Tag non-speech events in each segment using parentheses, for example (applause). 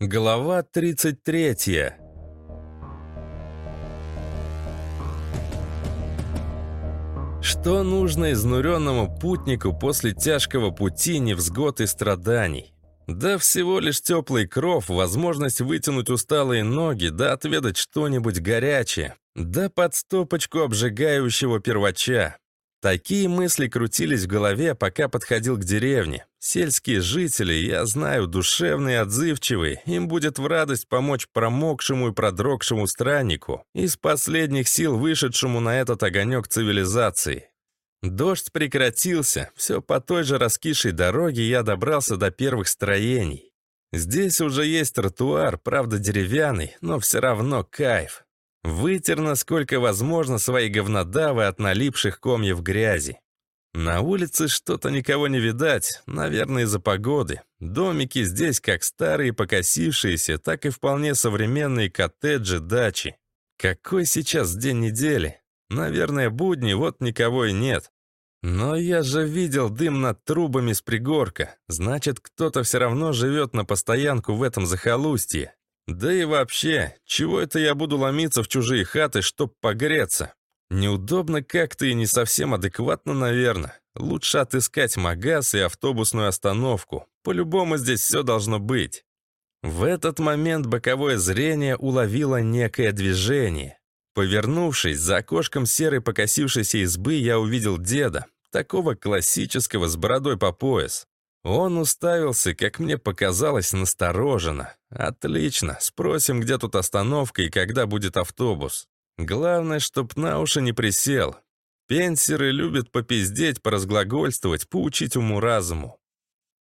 Глава 33 Что нужно изнуренному путнику после тяжкого пути, невзгод и страданий? Да всего лишь теплый кров, возможность вытянуть усталые ноги, да отведать что-нибудь горячее, да под стопочку обжигающего первача. Такие мысли крутились в голове, пока подходил к деревне. Сельские жители, я знаю, душевные отзывчивые, им будет в радость помочь промокшему и продрогшему страннику, из последних сил вышедшему на этот огонек цивилизации. Дождь прекратился, все по той же раскисшей дороге я добрался до первых строений. Здесь уже есть тротуар, правда деревянный, но все равно кайф. Вытер, насколько возможно, свои говнодавы от налипших комьев грязи. На улице что-то никого не видать, наверное, из-за погоды. Домики здесь как старые покосившиеся, так и вполне современные коттеджи, дачи. Какой сейчас день недели? Наверное, будни, вот никого и нет. Но я же видел дым над трубами с пригорка. Значит, кто-то все равно живет на постоянку в этом захолустье. Да и вообще, чего это я буду ломиться в чужие хаты, чтоб погреться? Неудобно как-то и не совсем адекватно, наверное. Лучше отыскать магаз и автобусную остановку. По-любому здесь все должно быть. В этот момент боковое зрение уловило некое движение. Повернувшись, за окошком серой покосившейся избы я увидел деда, такого классического с бородой по пояс. Он уставился, как мне показалось, настороженно. «Отлично, спросим, где тут остановка и когда будет автобус. Главное, чтоб на уши не присел. Пенсеры любят попиздеть, поразглагольствовать, поучить уму-разуму».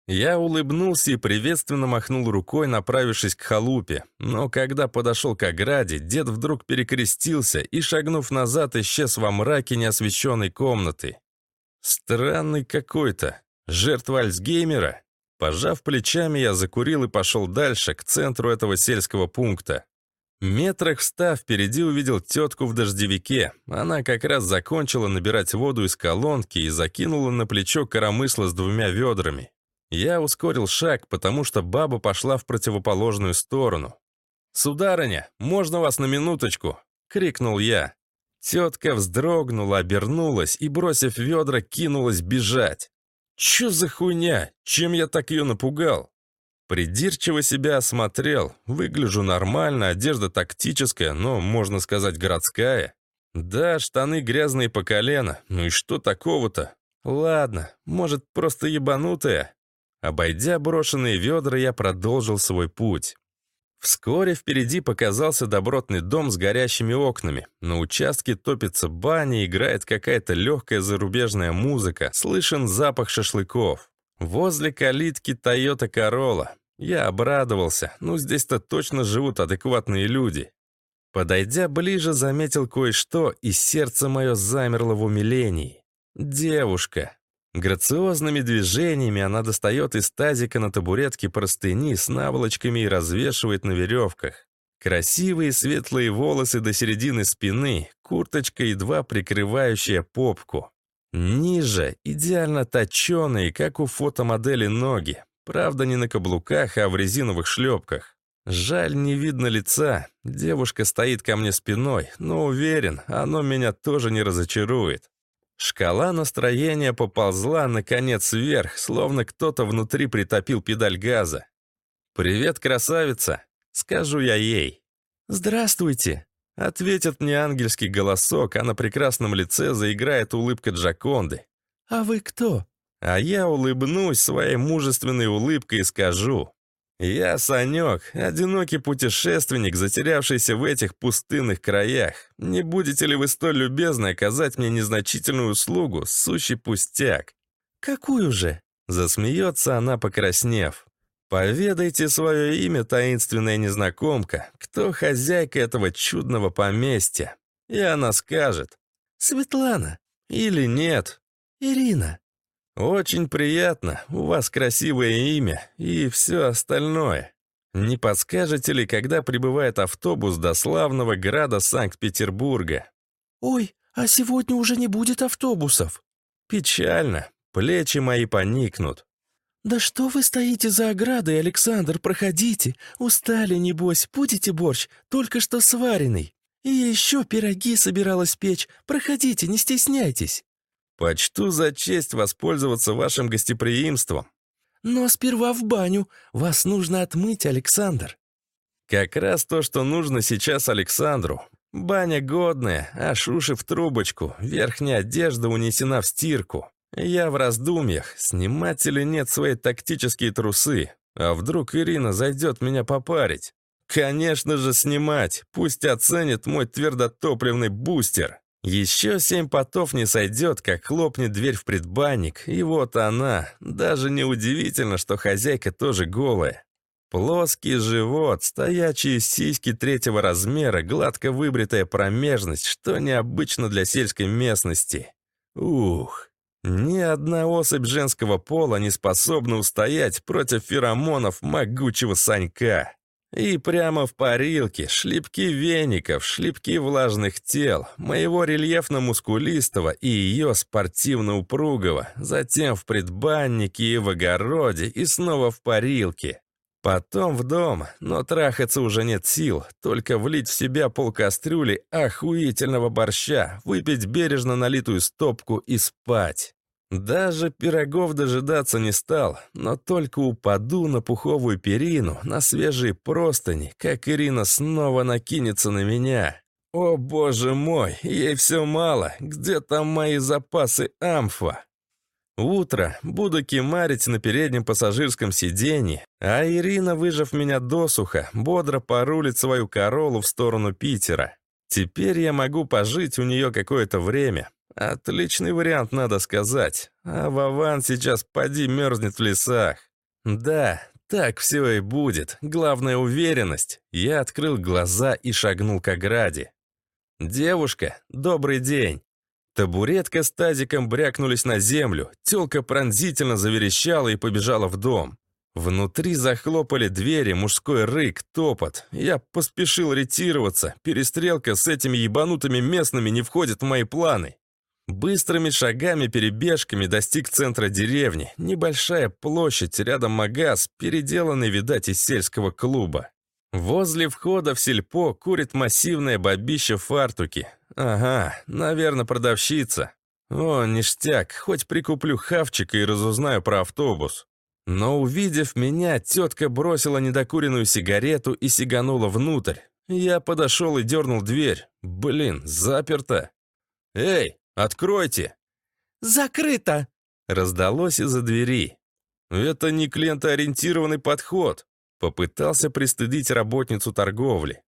Я улыбнулся и приветственно махнул рукой, направившись к халупе. Но когда подошел к ограде, дед вдруг перекрестился и, шагнув назад, исчез во мраке неосвещенной комнаты. Странный какой-то. Жертва Альцгеймера? Пожав плечами, я закурил и пошел дальше, к центру этого сельского пункта. Метрах встав, впереди увидел тетку в дождевике. Она как раз закончила набирать воду из колонки и закинула на плечо коромысло с двумя ведрами. Я ускорил шаг, потому что баба пошла в противоположную сторону. «Сударыня, можно вас на минуточку?» — крикнул я. Тетка вздрогнула, обернулась и, бросив ведра, кинулась бежать. Чё за хуйня? Чем я так ее напугал? Придирчиво себя осмотрел. Выгляжу нормально, одежда тактическая, но, можно сказать, городская. Да, штаны грязные по колено. Ну и что такого-то? Ладно, может, просто ебанутая? Обойдя брошенные ведра, я продолжил свой путь. Вскоре впереди показался добротный дом с горящими окнами. На участке топится баня, играет какая-то легкая зарубежная музыка, слышен запах шашлыков. Возле калитки Toyota Corolla. Я обрадовался, ну здесь-то точно живут адекватные люди. Подойдя ближе, заметил кое-что, и сердце мое замерло в умилении. Девушка. Грациозными движениями она достает из тазика на табуретке простыни с наволочками и развешивает на веревках. Красивые светлые волосы до середины спины, курточка едва прикрывающая попку. Ниже идеально точеные, как у фотомодели ноги. Правда, не на каблуках, а в резиновых шлепках. Жаль, не видно лица. Девушка стоит ко мне спиной, но уверен, оно меня тоже не разочарует. Шкала настроения поползла, наконец, вверх, словно кто-то внутри притопил педаль газа. «Привет, красавица!» — скажу я ей. «Здравствуйте!» — ответит мне ангельский голосок, а на прекрасном лице заиграет улыбка Джаконды. «А вы кто?» А я улыбнусь своей мужественной улыбкой и скажу. «Я Санек, одинокий путешественник, затерявшийся в этих пустынных краях. Не будете ли вы столь любезны оказать мне незначительную услугу, сущий пустяк?» «Какую же?» — засмеется она, покраснев. «Поведайте свое имя, таинственная незнакомка, кто хозяйка этого чудного поместья?» И она скажет. «Светлана». Или нет. «Ирина». «Очень приятно, у вас красивое имя и все остальное. Не подскажете ли, когда прибывает автобус до славного града Санкт-Петербурга?» «Ой, а сегодня уже не будет автобусов». «Печально, плечи мои поникнут». «Да что вы стоите за оградой, Александр, проходите. Устали, небось, будете борщ, только что сваренный. И еще пироги собиралась печь. Проходите, не стесняйтесь». «Почту за честь воспользоваться вашим гостеприимством». «Но сперва в баню. Вас нужно отмыть, Александр». Как раз то, что нужно сейчас Александру. Баня годная, а шуши в трубочку, верхняя одежда унесена в стирку. Я в раздумьях, снимать или нет свои тактические трусы. А вдруг Ирина зайдет меня попарить? Конечно же снимать, пусть оценит мой твердотопливный бустер. Еще семь потов не сойдет, как хлопнет дверь в предбанник, и вот она. Даже неудивительно, что хозяйка тоже голая. Плоский живот, стоячие сиськи третьего размера, гладко выбритая промежность, что необычно для сельской местности. Ух, ни одна особь женского пола не способна устоять против феромонов могучего Санька. И прямо в парилке шлепки веников, шлепки влажных тел, моего рельефно-мускулистого и ее спортивно-упругого, затем в предбаннике и в огороде, и снова в парилке. Потом в дом, но трахаться уже нет сил, только влить в себя полкастрюли охуительного борща, выпить бережно налитую стопку и спать. Даже пирогов дожидаться не стал, но только упаду на пуховую перину, на свежие простыни, как Ирина снова накинется на меня. О боже мой, ей все мало, где там мои запасы амфа? Утро, буду кемарить на переднем пассажирском сиденье, а Ирина, выжав меня досуха, бодро порулит свою королу в сторону Питера. Теперь я могу пожить у нее какое-то время. Отличный вариант, надо сказать. А Вован сейчас поди мерзнет в лесах. Да, так все и будет. Главная уверенность. Я открыл глаза и шагнул к ограде. «Девушка, добрый день!» Табуретка с тазиком брякнулись на землю, тёлка пронзительно заверещала и побежала в дом. Внутри захлопали двери, мужской рык, топот. Я поспешил ретироваться. Перестрелка с этими ебанутыми местными не входит в мои планы. Быстрыми шагами-перебежками достиг центра деревни. Небольшая площадь, рядом магаз, переделанный, видать, из сельского клуба. Возле входа в сельпо курит массивная бабища в фартуке. Ага, наверное, продавщица. О, ништяк, хоть прикуплю хавчика и разузнаю про автобус. Но увидев меня, тетка бросила недокуренную сигарету и сиганула внутрь. Я подошел и дернул дверь. Блин, заперто. «Эй, откройте!» «Закрыто!» Раздалось из-за двери. «Это не клиентоориентированный подход. Попытался пристыдить работницу торговли.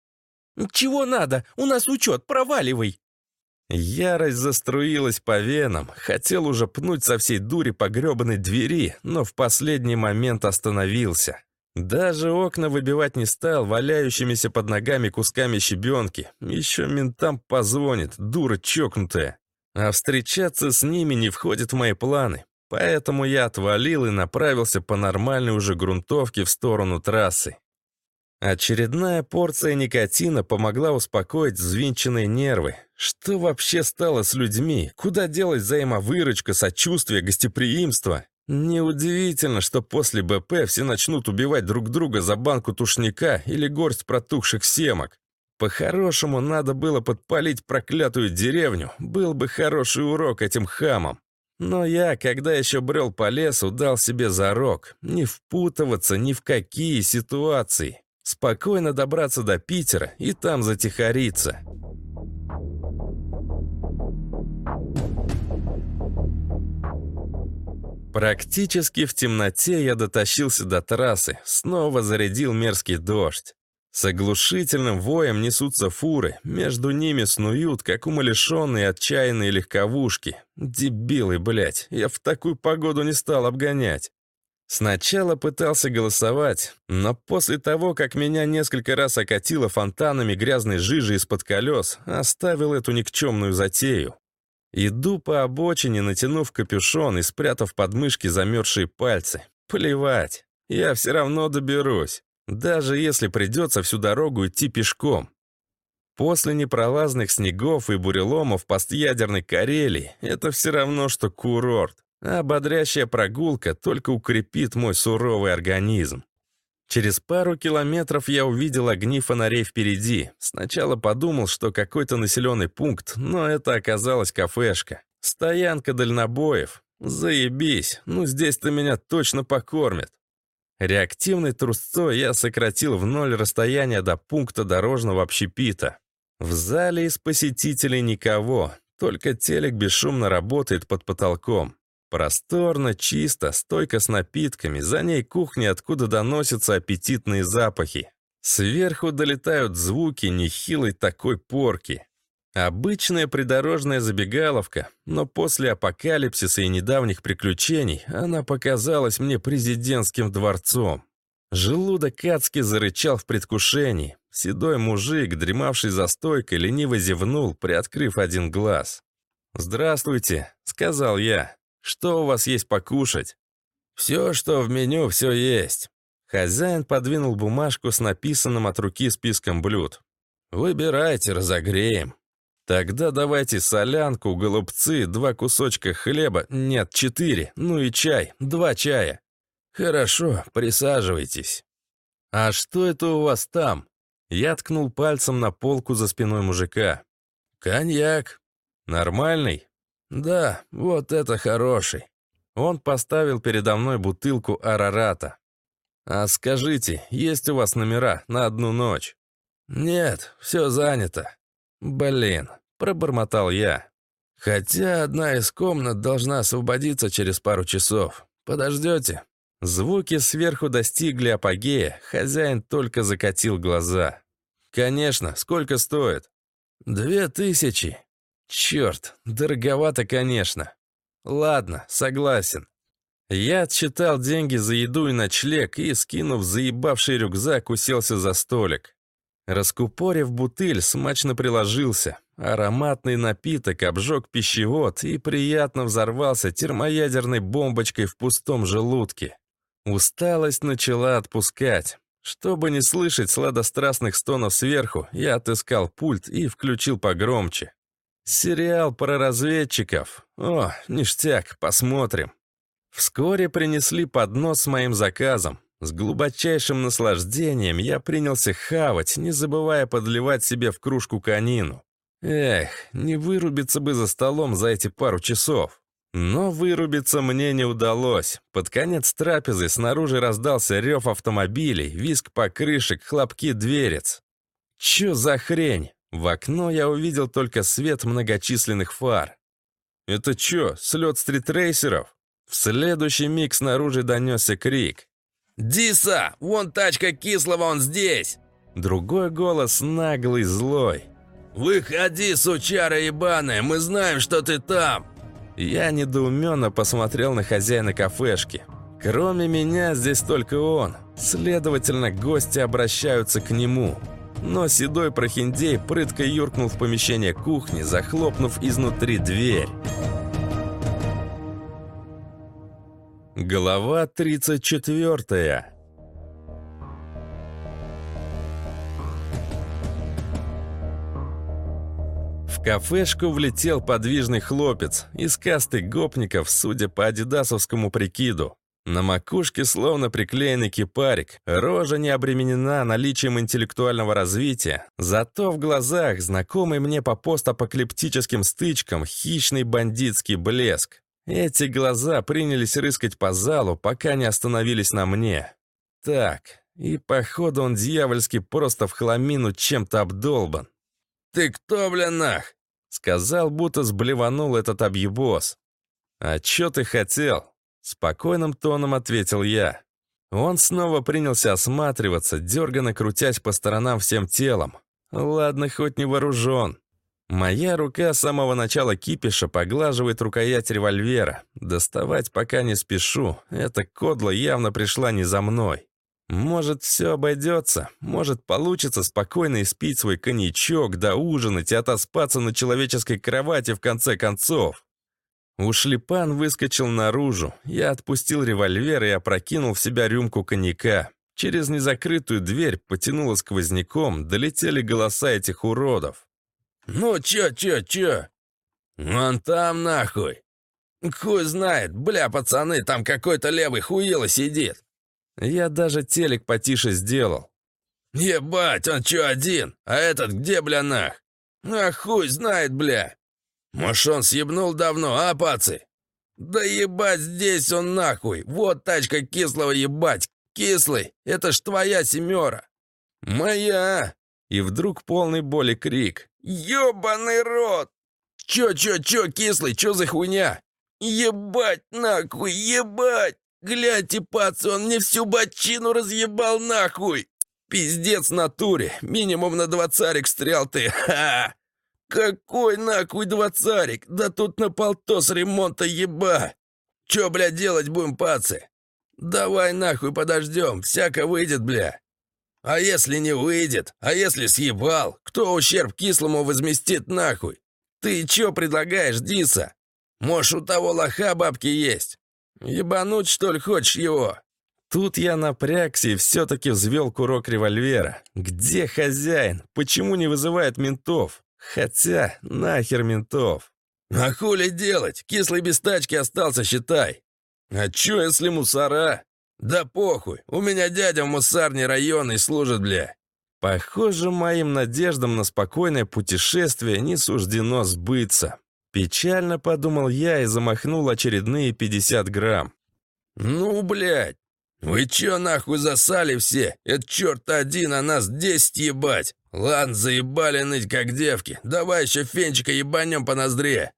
«Чего надо? У нас учет, проваливай!» Ярость заструилась по венам. Хотел уже пнуть со всей дури по гребаной двери, но в последний момент остановился. Даже окна выбивать не стал, валяющимися под ногами кусками щебенки. Еще ментам позвонит, дура чокнутая. А встречаться с ними не входит в мои планы. Поэтому я отвалил и направился по нормальной уже грунтовке в сторону трассы. Очередная порция никотина помогла успокоить взвинченные нервы. Что вообще стало с людьми? Куда делась взаимовыручка, сочувствие, гостеприимство? Неудивительно, что после БП все начнут убивать друг друга за банку тушника или горсть протухших семок. По-хорошему, надо было подпалить проклятую деревню. Был бы хороший урок этим хамам. Но я, когда еще брел по лесу, дал себе зарок не впутываться ни в какие ситуации. Спокойно добраться до Питера и там затихариться. Практически в темноте я дотащился до трассы, снова зарядил мерзкий дождь. С оглушительным воем несутся фуры, между ними снуют, как умалишенные отчаянные легковушки. Дебилы, блядь, я в такую погоду не стал обгонять. Сначала пытался голосовать, но после того, как меня несколько раз окатило фонтанами грязной жижи из-под колес, оставил эту никчемную затею. Иду по обочине, натянув капюшон и спрятав под мышки замерзшие пальцы. Плевать, я все равно доберусь. Даже если придется всю дорогу идти пешком. После непролазных снегов и буреломов постъядерной Карелии это все равно, что курорт. А бодрящая прогулка только укрепит мой суровый организм. Через пару километров я увидел огни фонарей впереди. Сначала подумал, что какой-то населенный пункт, но это оказалась кафешка. Стоянка дальнобоев. Заебись, ну здесь-то меня точно покормят. Реактивной трусцой я сократил в ноль расстояние до пункта дорожного общепита. В зале из посетителей никого, только телек бесшумно работает под потолком. Просторно, чисто, стойка с напитками, за ней кухня, откуда доносятся аппетитные запахи. Сверху долетают звуки нехилой такой порки. Обычная придорожная забегаловка, но после апокалипсиса и недавних приключений она показалась мне президентским дворцом. Желудок адски зарычал в предвкушении. Седой мужик, дремавший за стойкой, лениво зевнул, приоткрыв один глаз. «Здравствуйте», — сказал я. Что у вас есть покушать?» «Все, что в меню, все есть». Хозяин подвинул бумажку с написанным от руки списком блюд. «Выбирайте, разогреем». «Тогда давайте солянку, голубцы, два кусочка хлеба, нет, четыре, ну и чай, два чая». «Хорошо, присаживайтесь». «А что это у вас там?» Я ткнул пальцем на полку за спиной мужика. «Коньяк». «Нормальный?» «Да, вот это хороший». Он поставил передо мной бутылку арарата. «А скажите, есть у вас номера на одну ночь?» «Нет, все занято». «Блин», — пробормотал я. «Хотя одна из комнат должна освободиться через пару часов. Подождете?» Звуки сверху достигли апогея, хозяин только закатил глаза. «Конечно, сколько стоит?» «Две тысячи», Черт, дороговато, конечно. Ладно, согласен. Я отсчитал деньги за еду и ночлег и, скинув заебавший рюкзак, уселся за столик. Раскупорив бутыль, смачно приложился. Ароматный напиток обжег пищевод и приятно взорвался термоядерной бомбочкой в пустом желудке. Усталость начала отпускать. Чтобы не слышать сладострастных стонов сверху, я отыскал пульт и включил погромче. Сериал про разведчиков. О, ништяк, посмотрим. Вскоре принесли поднос с моим заказом. С глубочайшим наслаждением я принялся хавать, не забывая подливать себе в кружку конину. Эх, не вырубиться бы за столом за эти пару часов. Но вырубиться мне не удалось. Под конец трапезы снаружи раздался рев автомобилей, визг покрышек, хлопки дверец. Чё за хрень? В окно я увидел только свет многочисленных фар. «Это чё, слет стритрейсеров?» В следующий миг снаружи донесся крик. «Диса! Вон тачка кислого, он здесь!» Другой голос наглый, злой. «Выходи, сучара ебаная, мы знаем, что ты там!» Я недоуменно посмотрел на хозяина кафешки. Кроме меня здесь только он. Следовательно, гости обращаются к нему. Но седой прохиндей прытко юркнул в помещение кухни, захлопнув изнутри дверь. Глава 34 В кафешку влетел подвижный хлопец из касты гопников, судя по адидасовскому прикиду. На макушке словно приклеенный кипарик, рожа не обременена наличием интеллектуального развития, зато в глазах знакомый мне по постапокалиптическим стычкам хищный бандитский блеск. Эти глаза принялись рыскать по залу, пока не остановились на мне. Так, и походу он дьявольски просто в хламину чем-то обдолбан. «Ты кто, блин, нах?» — сказал, будто сблеванул этот объебос. «А чё ты хотел?» Спокойным тоном ответил я. Он снова принялся осматриваться, дерганно крутясь по сторонам всем телом. Ладно, хоть не вооружен. Моя рука с самого начала кипиша поглаживает рукоять револьвера. Доставать пока не спешу. Эта кодла явно пришла не за мной. Может, все обойдется. Может, получится спокойно испить свой коньячок, да ужинать и отоспаться на человеческой кровати в конце концов. Ушлепан выскочил наружу. Я отпустил револьвер и опрокинул в себя рюмку коньяка. Через незакрытую дверь потянуло сквозняком, долетели голоса этих уродов. «Ну чё, чё, чё? Вон там нахуй!» Хуй знает, бля, пацаны, там какой-то левый хуило сидит. Я даже телек потише сделал. Ебать, он чё один? А этот где, бля, нах? А хуй знает, бля. Может, он съебнул давно, а, пацы? Да ебать, здесь он нахуй. Вот тачка кислого ебать. Кислый, это ж твоя семера. Моя. И вдруг полный боли крик. Ёбаный рот! Чё, чё, чё, кислый, чё за хуйня? Ебать нахуй, ебать! Гляньте, пацы, он мне всю бочину разъебал нахуй! Пиздец натуре, минимум на двадцарик стрел ты, (laughs) ха! Какой нахуй двадцарик? Да тут на полтос ремонта еба! Чё, бля, делать будем, пацы? Давай нахуй подождем, всяко выйдет, бля. А если не выйдет? А если съебал? Кто ущерб кислому возместит нахуй? Ты чё предлагаешь, Диса? Может, у того лоха бабки есть? Ебануть, что ли, хочешь его?» Тут я напрягся и все-таки взвел курок револьвера. Где хозяин? Почему не вызывает ментов? Хотя, нахер ментов. А хули делать? Кислый без тачки остался, считай. А чё, если мусора? Да похуй, у меня дядя в мусарне районный служит, бля. Похоже, моим надеждам на спокойное путешествие не суждено сбыться. Печально подумал я и замахнул очередные 50 грамм. «Ну, блядь, вы чё нахуй засали все? Это черт один, а нас десять ебать! Ладно, заебали ныть, как девки. Давай еще фенчика ебанем по ноздре!»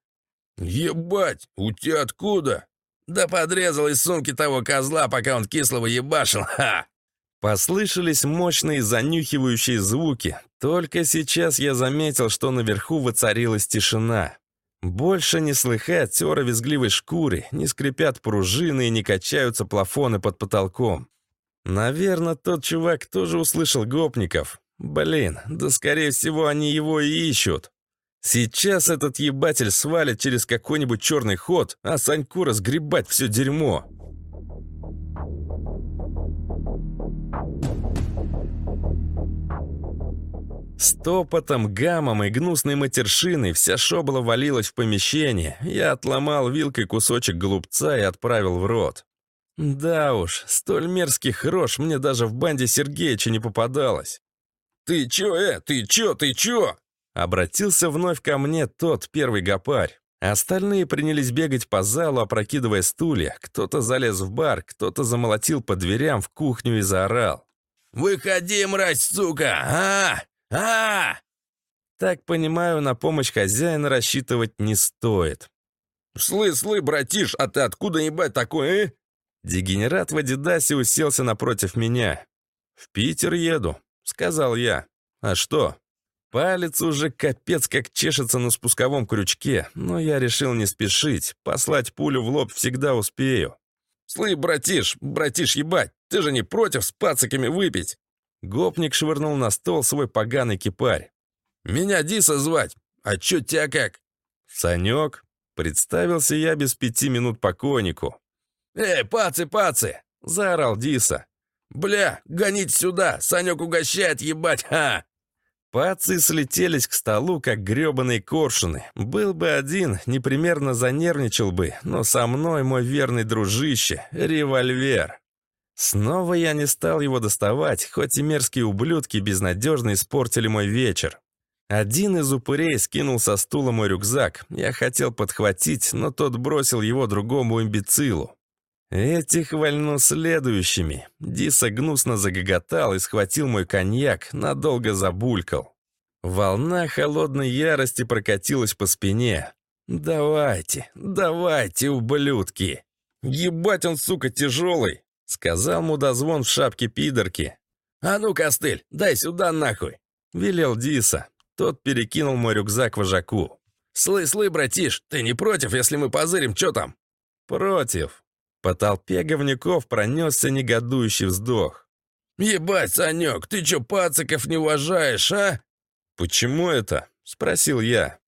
«Ебать, у тебя откуда?» «Да подрезал из сумки того козла, пока он кислого ебашил, (laughs) ха!» Послышались мощные занюхивающие звуки. Только сейчас я заметил, что наверху воцарилась тишина. Больше не слыхать тера визгливой шкуры, не скрипят пружины и не качаются плафоны под потолком. Наверное, тот чувак тоже услышал гопников. Блин, да скорее всего они его и ищут. Сейчас этот ебатель свалит через какой-нибудь черный ход, а Саньку разгребать все дерьмо. С топотом, гамом и гнусной матершиной вся шобла валилась в помещение. Я отломал вилкой кусочек голубца и отправил в рот. Да уж, столь мерзких рож мне даже в банде Сергеича не попадалось. «Ты чё, э, ты чё, ты чё?» Обратился вновь ко мне тот первый гопарь. Остальные принялись бегать по залу, опрокидывая стулья. Кто-то залез в бар, кто-то замолотил по дверям в кухню и заорал. «Выходи, мразь, сука! А! а Так понимаю, на помощь хозяина рассчитывать не стоит. «Слы, слы, братиш, а ты откуда ебать такой, э?» Дегенерат в Адидасе уселся напротив меня. «В Питер еду», — сказал я. «А что?» Палец уже капец как чешется на спусковом крючке, но я решил не спешить. Послать пулю в лоб всегда успею. «Слы, братиш, братиш, ебать, ты же не против с пациками выпить?» Гопник швырнул на стол свой поганый кипарь. «Меня Диса звать. А чё тебя как?» «Санёк». Представился я без пяти минут покойнику. «Эй, пацы, пацы!» — заорал Диса. «Бля, гоните сюда! Санёк угощает, ебать, ха!» Пацы слетелись к столу, как грёбаные коршуны. Был бы один, непримерно занервничал бы, но со мной мой верный дружище — револьвер. Снова я не стал его доставать, хоть и мерзкие ублюдки безнадежно испортили мой вечер. Один из упырей скинул со стула мой рюкзак. Я хотел подхватить, но тот бросил его другому имбецилу. Этих вольну следующими. Диса гнусно загоготал и схватил мой коньяк, надолго забулькал. Волна холодной ярости прокатилась по спине. «Давайте, давайте, ублюдки!» «Ебать он, сука, тяжелый!» — сказал мудозвон в шапке пидорки. «А ну, костыль, дай сюда нахуй!» — велел Диса. Тот перекинул мой рюкзак вожаку. «Слы, слы, братиш, ты не против, если мы позырим, что там?» «Против». По толпе говнюков пронесся негодующий вздох. «Ебать, Санек, ты чё пациков не уважаешь, а?» «Почему это?» — спросил я.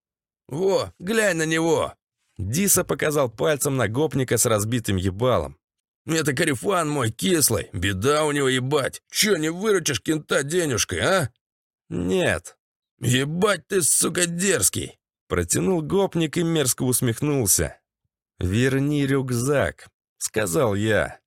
«Во, глянь на него!» Диса показал пальцем на гопника с разбитым ебалом. Это карифан мой кислый, беда у него ебать. Чё, не выручишь кента денежкой, а?» «Нет». «Ебать ты, сука, дерзкий!» Протянул гопник и мерзко усмехнулся. «Верни рюкзак», — сказал я.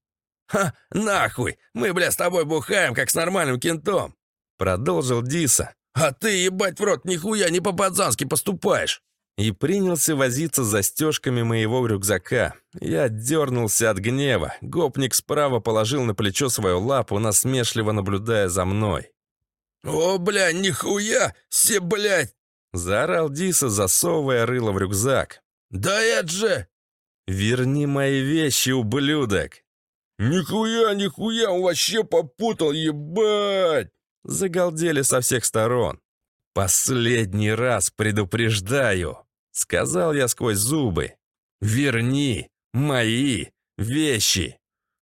«Ха, нахуй! Мы, бля, с тобой бухаем, как с нормальным кентом!» Продолжил Диса. «А ты, ебать в рот, нихуя не по-пацански поступаешь!» И принялся возиться застежками моего рюкзака. Я дернулся от гнева. Гопник справа положил на плечо свою лапу, насмешливо наблюдая за мной. «О, бля, нихуя! Все, блядь!» Заорал Диса, засовывая рыло в рюкзак. «Да это же!» «Верни мои вещи, ублюдок!» «Нихуя, нихуя, он вообще попутал, ебать!» Загалдели со всех сторон. «Последний раз предупреждаю!» Сказал я сквозь зубы. «Верни мои вещи!»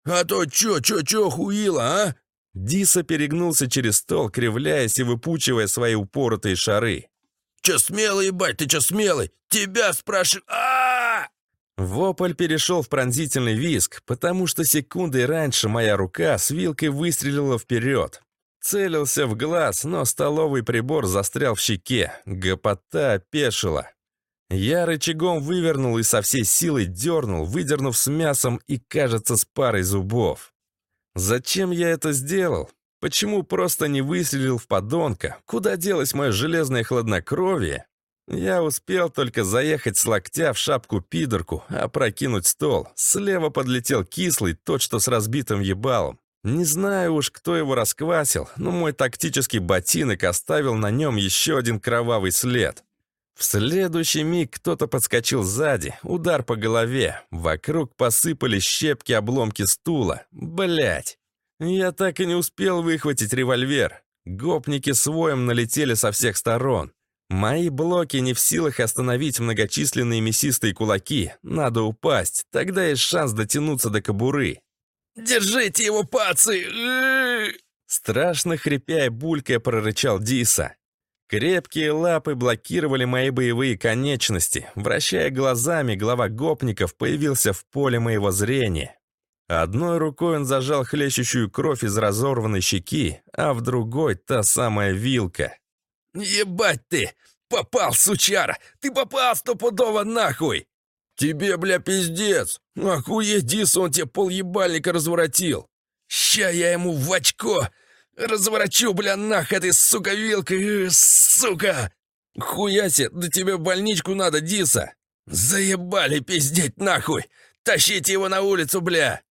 «А то чё, чё, чё хуило, а?» Диса перегнулся через стол, кривляясь и выпучивая свои упоротые шары. «Чё смелый, ебать, ты чё смелый? Тебя спрашиваю... Вопль перешел в пронзительный визг, потому что секундой раньше моя рука с вилкой выстрелила вперед. Целился в глаз, но столовый прибор застрял в щеке. Гопота опешила. Я рычагом вывернул и со всей силой дернул, выдернув с мясом и, кажется, с парой зубов. Зачем я это сделал? Почему просто не выстрелил в подонка? Куда делось мое железное хладнокровие? Я успел только заехать с локтя в шапку-пидорку, опрокинуть стол. Слева подлетел кислый, тот, что с разбитым ебалом. Не знаю уж, кто его расквасил, но мой тактический ботинок оставил на нем еще один кровавый след. В следующий миг кто-то подскочил сзади, удар по голове. Вокруг посыпались щепки обломки стула. Блять! Я так и не успел выхватить револьвер. Гопники своем налетели со всех сторон. Мои блоки не в силах остановить многочисленные мясистые кулаки. Надо упасть, тогда есть шанс дотянуться до кобуры. «Держите его, пацы!» Страшно хрипя и булькая прорычал Диса. Крепкие лапы блокировали мои боевые конечности. Вращая глазами, глава гопников появился в поле моего зрения. Одной рукой он зажал хлещущую кровь из разорванной щеки, а в другой — та самая вилка. «Ебать ты! Попал, сучара! Ты попал стопудово нахуй!» «Тебе, бля, пиздец! Охуеть, Дис, он тебе полъебальника разворотил! Ща я ему в очко разворачу, бля, нах этой, сука, вилкой, э, сука! Хуяси, да тебе больничку надо, Диса! Заебали пиздеть нахуй! Тащите его на улицу, бля!»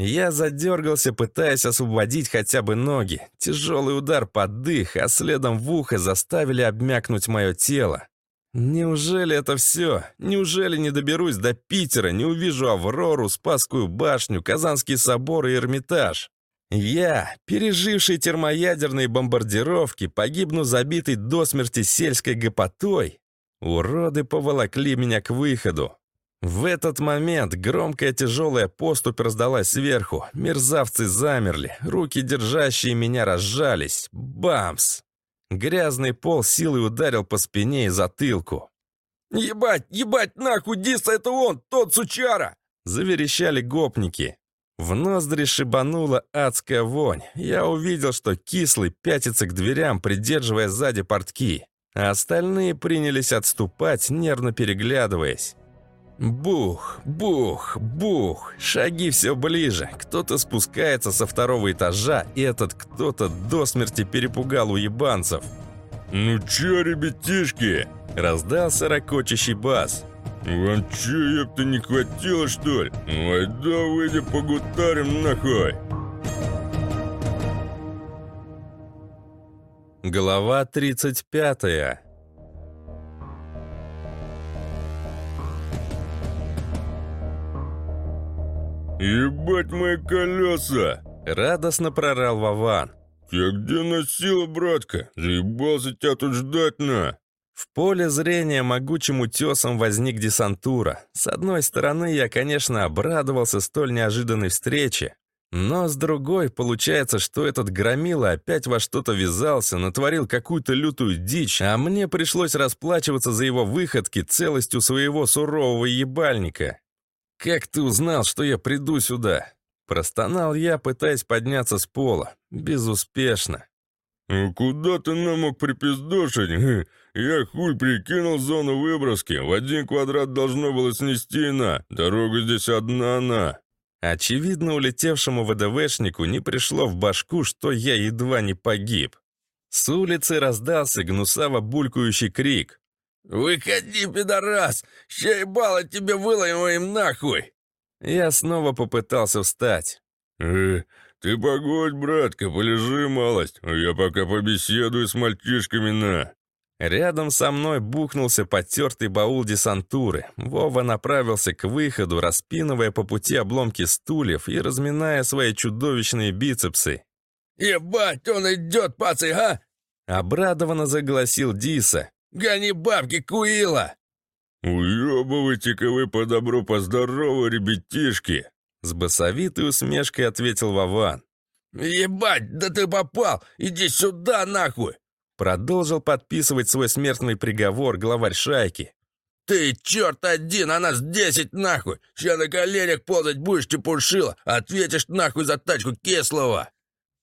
Я задергался, пытаясь освободить хотя бы ноги. Тяжелый удар под дых, а следом в ухо заставили обмякнуть мое тело. Неужели это все? Неужели не доберусь до Питера, не увижу Аврору, Спасскую башню, Казанский собор и Эрмитаж? Я, переживший термоядерные бомбардировки, погибну забитый до смерти сельской гопотой? Уроды поволокли меня к выходу. В этот момент громкая тяжелая поступь раздалась сверху. Мерзавцы замерли, руки, держащие меня, разжались. Бамс! Грязный пол силой ударил по спине и затылку. «Ебать, ебать, нахуй, Диса, это он, тот сучара!» Заверещали гопники. В ноздри шибанула адская вонь. Я увидел, что кислый пятится к дверям, придерживая сзади портки. А остальные принялись отступать, нервно переглядываясь. Бух, бух, бух. Шаги все ближе. Кто-то спускается со второго этажа, и этот кто-то до смерти перепугал уебанцев. «Ну чё, ребятишки?» Раздался ракочащий бас. «Вам чё, ёпта, не хватило, что ли? Ну, айда выйди погутарим нахуй!» Глава 35 «Ебать мои колеса!» — радостно прорал Вован. «Тебя где носила, братка? Заебался тебя тут ждать на!» В поле зрения могучим утесом возник десантура. С одной стороны, я, конечно, обрадовался столь неожиданной встрече, но с другой, получается, что этот громила опять во что-то ввязался, натворил какую-то лютую дичь, а мне пришлось расплачиваться за его выходки целостью своего сурового ебальника. «Как ты узнал, что я приду сюда?» Простонал я, пытаясь подняться с пола. Безуспешно. «Ну, «Куда ты нам мог припиздошить? Я хуй прикинул зону выброски. В один квадрат должно было снести на. Дорога здесь одна на». Очевидно, улетевшему ВДВшнику не пришло в башку, что я едва не погиб. С улицы раздался гнусаво булькающий крик. «Выходи, пидорас! Ща ебало тебе выломаем нахуй!» Я снова попытался встать. «Э, ты погодь, братка, полежи малость, а я пока побеседую с мальчишками на...» Рядом со мной бухнулся потертый баул десантуры. Вова направился к выходу, распинывая по пути обломки стульев и разминая свои чудовищные бицепсы. «Ебать, он идет, пацай, а!» Обрадованно загласил Диса. «Гони бабки, Куила!» «Уебывайте-ка вы по добру, по здорову, ребятишки!» С басовитой усмешкой ответил Вован. «Ебать, да ты попал! Иди сюда, нахуй!» Продолжил подписывать свой смертный приговор главарь шайки. «Ты черт один, а нас десять нахуй! Ща на коленях ползать будешь, чепушила! Ответишь нахуй за тачку Кеслова!»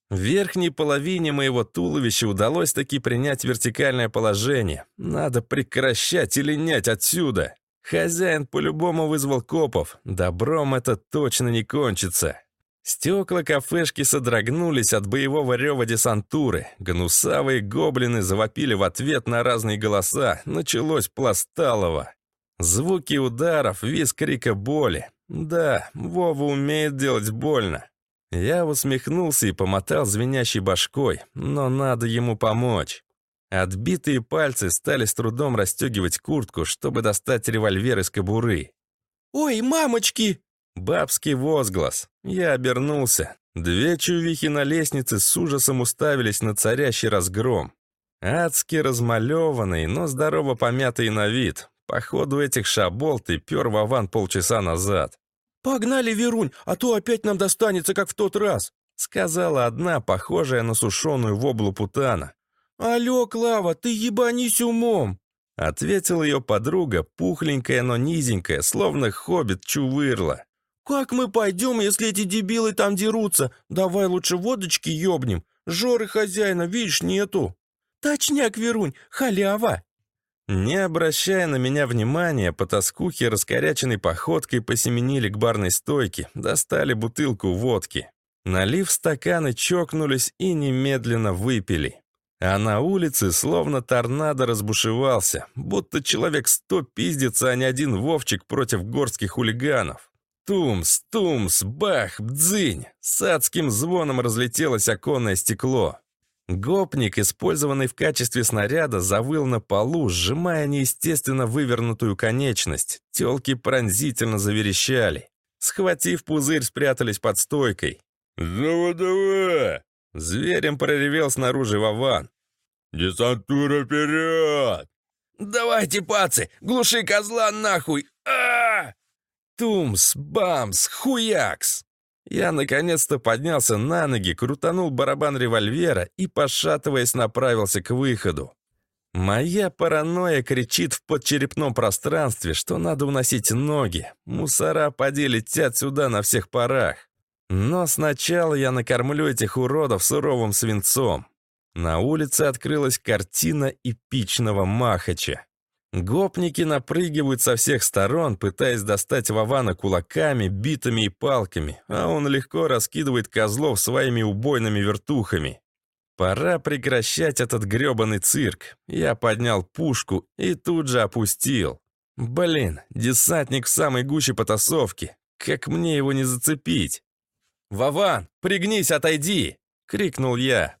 В верхней половине моего туловища удалось таки принять вертикальное положение. Надо прекращать или нять отсюда. Хозяин по-любому вызвал копов. Добром это точно не кончится. Стекла кафешки содрогнулись от боевого рева десантуры. Гнусавые гоблины завопили в ответ на разные голоса. Началось пласталово. Звуки ударов, визг крика боли. Да, Вова умеет делать больно. Я усмехнулся и помотал звенящей башкой, но надо ему помочь. Отбитые пальцы стали с трудом расстегивать куртку, чтобы достать револьвер из кобуры. «Ой, мамочки!» Бабский возглас. Я обернулся. Две чувихи на лестнице с ужасом уставились на царящий разгром. Адски размалеванный, но здорово помятый на вид. Походу этих шаболт и пер Вован полчаса назад. «Погнали, Верунь, а то опять нам достанется, как в тот раз», сказала одна, похожая на сушеную воблу путана. «Алло, Клава, ты ебанись умом!» Ответила ее подруга, пухленькая, но низенькая, словно хоббит чувырла. «Как мы пойдем, если эти дебилы там дерутся? Давай лучше водочки ёбнем. Жоры хозяина, видишь, нету». «Точняк, Верунь, халява!» Не обращая на меня внимания, потаскухи раскоряченной походкой посеменили к барной стойке, достали бутылку водки. Налив стаканы, чокнулись и немедленно выпили. А на улице словно торнадо разбушевался, будто человек сто пиздится, а не один Вовчик против горских хулиганов. Тумс, тумс, бах, бдзынь. С адским звоном разлетелось оконное стекло. Гопник, использованный в качестве снаряда, завыл на полу, сжимая неестественно вывернутую конечность. Телки пронзительно заверещали. Схватив пузырь, спрятались под стойкой. «Давай, давай!» Зверем проревел снаружи Вован. «Десантура вперед!» «Давайте, пацы, глуши козла нахуй! а Тумс, бамс, хуякс! Я наконец-то поднялся на ноги, крутанул барабан револьвера и, пошатываясь, направился к выходу. Моя паранойя кричит в подчерепном пространстве, что надо уносить ноги. Мусора поди летят сюда на всех парах. Но сначала я накормлю этих уродов суровым свинцом. На улице открылась картина эпичного махача. Гопники напрыгивают со всех сторон, пытаясь достать Вована кулаками, битами и палками, а он легко раскидывает козлов своими убойными вертухами. Пора прекращать этот грёбаный цирк. Я поднял пушку и тут же опустил. Блин, десантник в самой гуще потасовки. Как мне его не зацепить? «Вован, пригнись, отойди!» — крикнул я.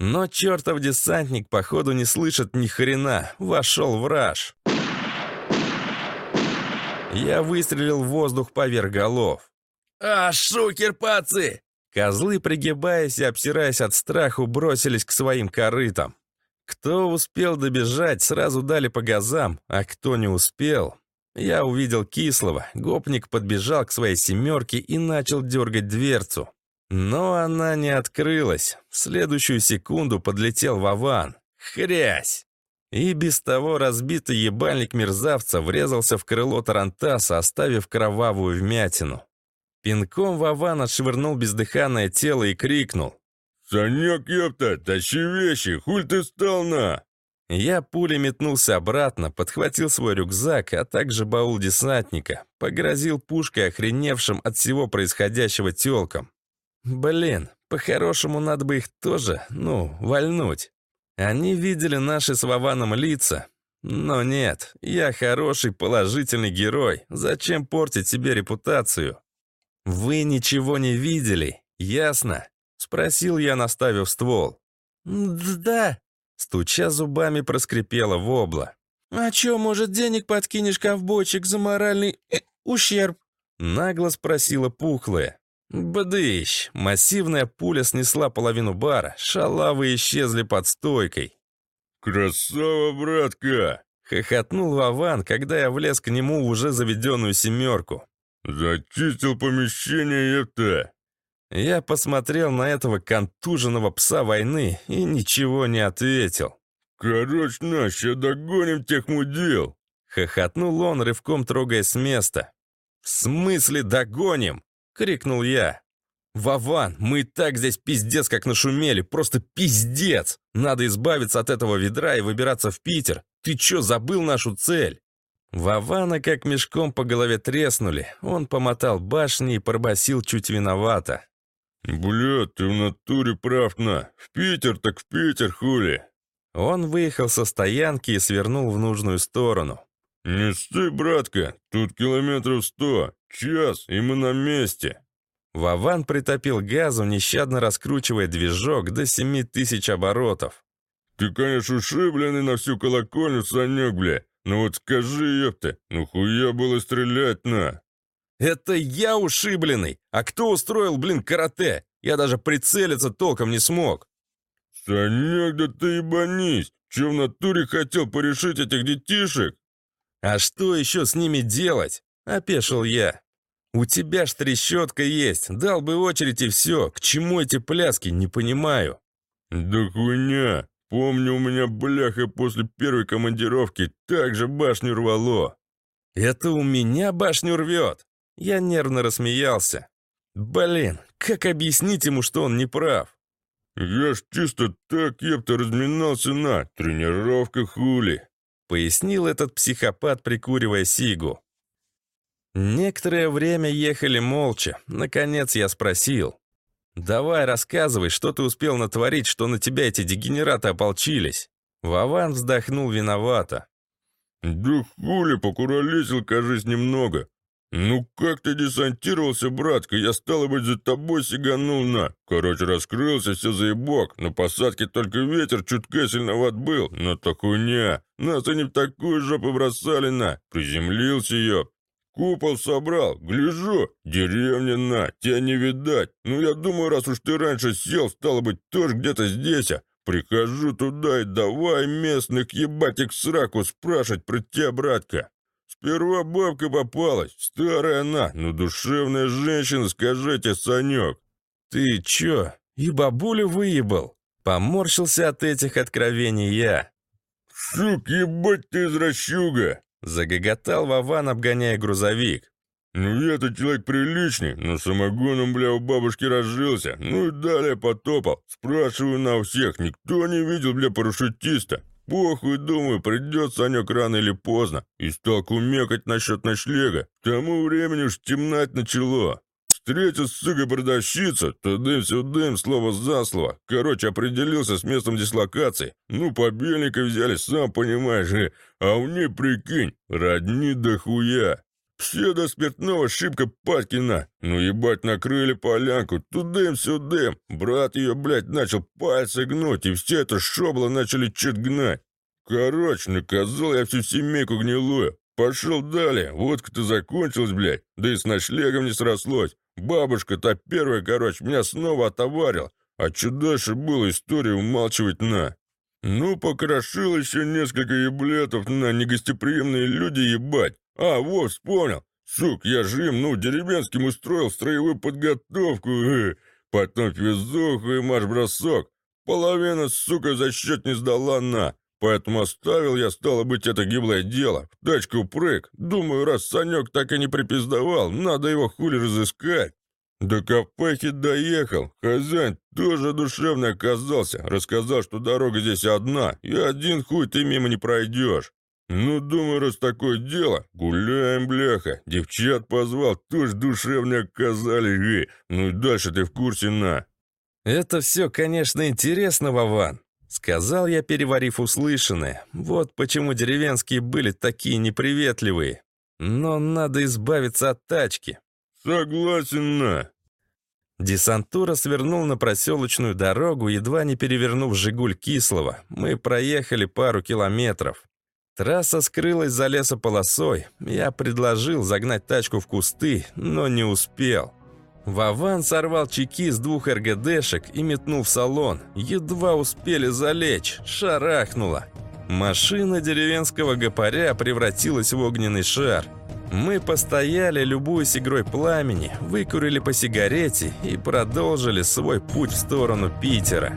Но чертов десантник, походу, не слышит ни хрена. Вошел в раж. Я выстрелил в воздух поверх голов. «А, шукер, пацы!» Козлы, пригибаясь и обсираясь от страху, бросились к своим корытам. Кто успел добежать, сразу дали по газам, а кто не успел... Я увидел кислого, гопник подбежал к своей семерке и начал дергать дверцу. Но она не открылась. В следующую секунду подлетел Вован. Хрясь! И без того разбитый ебальник мерзавца врезался в крыло Тарантаса, оставив кровавую вмятину. Пинком Вован отшвырнул бездыханное тело и крикнул. «Санек, ёпта, тащи вещи, хуль ты стал на!» Я пулей метнулся обратно, подхватил свой рюкзак, а также баул десантника, погрозил пушкой охреневшим от всего происходящего тёлкам. Блин, по-хорошему надо бы их тоже, ну, вальнуть. Они видели наши с Вованом лица. Но нет, я хороший, положительный герой. Зачем портить себе репутацию? Вы ничего не видели, ясно? Спросил я, наставив ствол. «Да», — стуча зубами, проскрипела вобла. «А чё, может, денег подкинешь ковбойчик за моральный э, ущерб?» Нагло спросила пухлая. Бдыщ! Массивная пуля снесла половину бара, шалавы исчезли под стойкой. «Красава, братка!» — хохотнул Вован, когда я влез к нему в уже заведенную семерку. «Зачистил помещение это!» Я посмотрел на этого контуженного пса войны и ничего не ответил. «Короче, на, ща догоним тех мудил!» Хохотнул он, рывком трогая с места. «В смысле догоним?» — крикнул я. «Вован, мы и так здесь пиздец как нашумели, просто пиздец! Надо избавиться от этого ведра и выбираться в Питер. Ты чё, забыл нашу цель?» Вована как мешком по голове треснули. Он помотал башни и пробасил чуть виновато. «Бля, ты в натуре прав на. В Питер так в Питер, хули!» Он выехал со стоянки и свернул в нужную сторону. «Не стой, братка, тут километров сто, час, и мы на месте!» Вован притопил газу, нещадно раскручивая движок до семи тысяч оборотов. «Ты, конечно, ушибленный на всю колокольню, Санек, бля, но вот скажи, ёпта, ну хуя было стрелять на?» «Это я ушибленный! А кто устроил, блин, карате? Я даже прицелиться толком не смог!» «Санек, да ты ебанись! Че в натуре хотел порешить этих детишек?» «А что еще с ними делать?» — опешил я. «У тебя ж трещотка есть, дал бы очередь и все. К чему эти пляски, не понимаю». «Да хуйня! Помню, у меня бляха после первой командировки так же башню рвало». «Это у меня башню рвет?» Я нервно рассмеялся. «Блин, как объяснить ему, что он не прав?» «Я ж чисто так, епта, разминался на тренировка хули», пояснил этот психопат, прикуривая сигу. Некоторое время ехали молча. Наконец я спросил. «Давай рассказывай, что ты успел натворить, что на тебя эти дегенераты ополчились?» Вован вздохнул виновато. «Да хули, покуролесил, кажись, немного. Ну как ты десантировался, братка, я, стало быть, за тобой сиганул на. Короче, раскрылся, все заебок. На посадке только ветер чутка сильноват был, но то хуйня. Нас они в такую жопу бросали на. Приземлился, ёб. Купол собрал, гляжу, деревня на, тебя не видать. Ну, я думаю, раз уж ты раньше сел, стало быть, тоже где-то здесь, а. Прихожу туда и давай местных ебать их сраку спрашивать про тебя, братка. Сперва бабка попалась, старая она, но душевная женщина, скажите, Санек. Ты чё, и бабулю выебал? Поморщился от этих откровений я. Сук, ебать ты извращуга! Загоготал Вован, обгоняя грузовик. «Ну я-то человек приличный, но самогоном, бля, у бабушки разжился. Ну и далее потопал. Спрашиваю на всех, никто не видел, бля, парашютиста. Похуй, думаю, придет Санек рано или поздно. И стал кумекать насчет ночлега. К тому времени уж темнать начало. Встретил, сука, продавщица, то дым-сюдым, слово за слово. Короче, определился с местом дислокации. Ну, побельника взяли, сам понимаешь, э. а у ней, прикинь, родни дохуя. Все до спиртного шибко Паткина. Ну, ебать, накрыли полянку, тудым-сюдым. Брат ее, блядь, начал пальцы гнуть, и все это шобло начали чуть гнать. Короче, наказал я всю семейку гнилую. Пошел далее, водка-то закончилась, блядь, да и с ночлегом не срослось. Бабушка-то первая, короче, меня снова отоварила. А что дальше было, историю умалчивать на. Ну, покрошил еще несколько еблетов на негостеприимные люди ебать. А, вот, вспомнил. Сук, я же им, ну, деревенским устроил строевую подготовку. Э. Потом физуху и марш-бросок. Половина, сука, за счет не сдала на. Поэтому оставил я, стало быть, это гиблое дело. В тачку прыг. Думаю, раз Санек так и не припиздовал, надо его хули разыскать. До Копахи доехал. Хозяин тоже душевный оказался. Рассказал, что дорога здесь одна, и один хуй ты мимо не пройдешь. Ну, думаю, раз такое дело, гуляем, бляха. Девчат позвал, тоже душевные оказали, эй. Ну и дальше ты в курсе на. Это все, конечно, интересно, Вован. Сказал я, переварив услышанное. Вот почему деревенские были такие неприветливые. Но надо избавиться от тачки. Согласен на. Десантура свернул на проселочную дорогу, едва не перевернув «Жигуль» Кислого. Мы проехали пару километров. Трасса скрылась за лесополосой. Я предложил загнать тачку в кусты, но не успел. Вован сорвал чеки с двух РГДшек и метнул в салон. Едва успели залечь, шарахнуло. Машина деревенского гопаря превратилась в огненный шар. Мы постояли, любуясь игрой пламени, выкурили по сигарете и продолжили свой путь в сторону Питера.